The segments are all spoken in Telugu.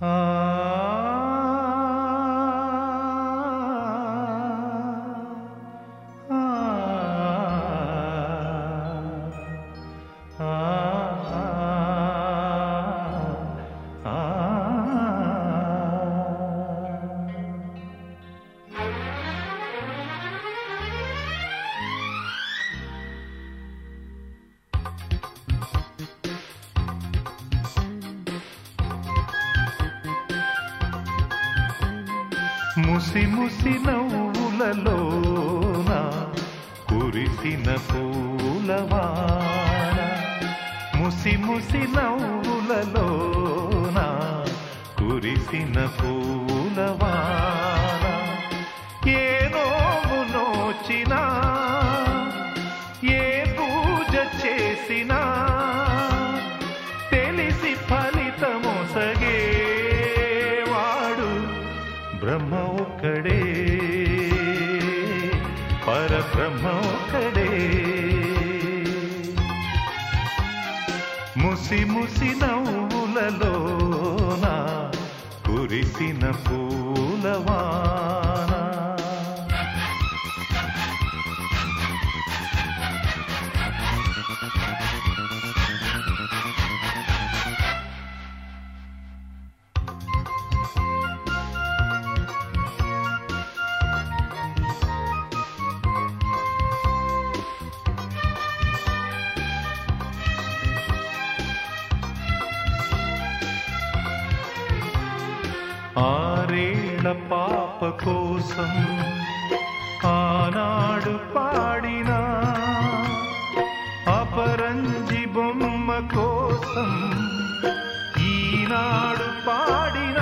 Ah. ముసి ముసి నవ్వులలోన కురిసిన పూలవాన ముసి ముసి నవ్వులలోన కురిసిన పూ బ్రహ్మ ఒక్కడే. పరబ్రహ్మ ఒక్కడే. ముసి ముసి నవ్వులలోన కురిసిన పూలవా ఆరేళ్ల పాప కోసం ఆనాడు పాడిన అపరంజి బొమ్మ కోసం ఈనాడు పాడిన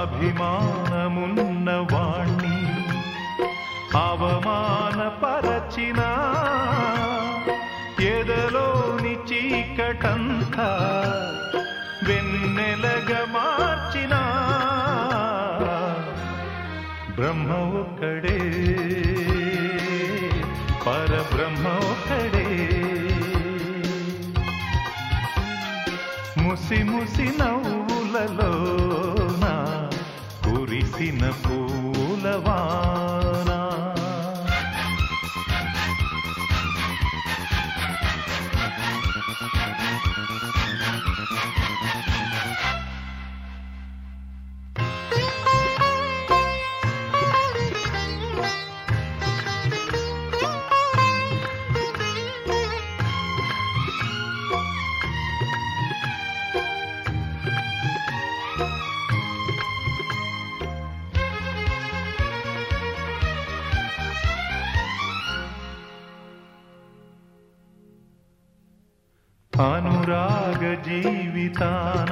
అభిమానమున్న వాణ్ణి అవమానపరచిన పరబ్రహ్మ ఒకడే ముసి ముసి నవ్వులలోన కురిసిన పూలవా అనురాగ జీవితాన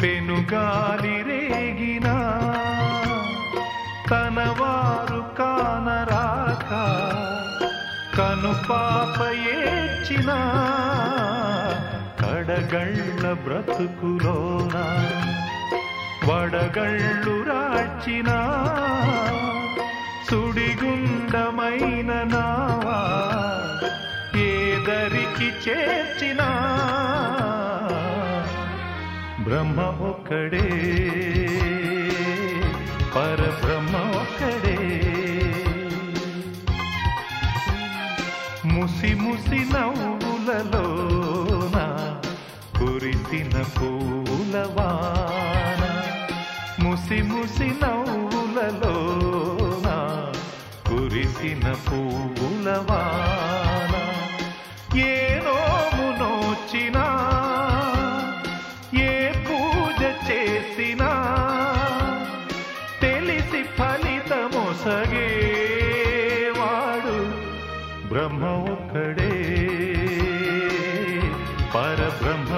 పెనుగాలి రేగిన తనవారు కానరాక కను పాప ఏడ్చిన కడగళ్ళ బ్రతుకులోన వడగళ్ళు రాచిన సుడి చేర్చిన బ్రహ్మ ఒక్కడే పరబ్రహ్మ ఒక్కడే. ముసి ముసి నవ్వులలోన కురిసిన పూలవాన ముసి ముసి నవ్వులలోన కురిసిన పూలవాన ఫలితమొసగేవాడు బ్రహ్మ ఒక్కడే. పరబ్రహ్మ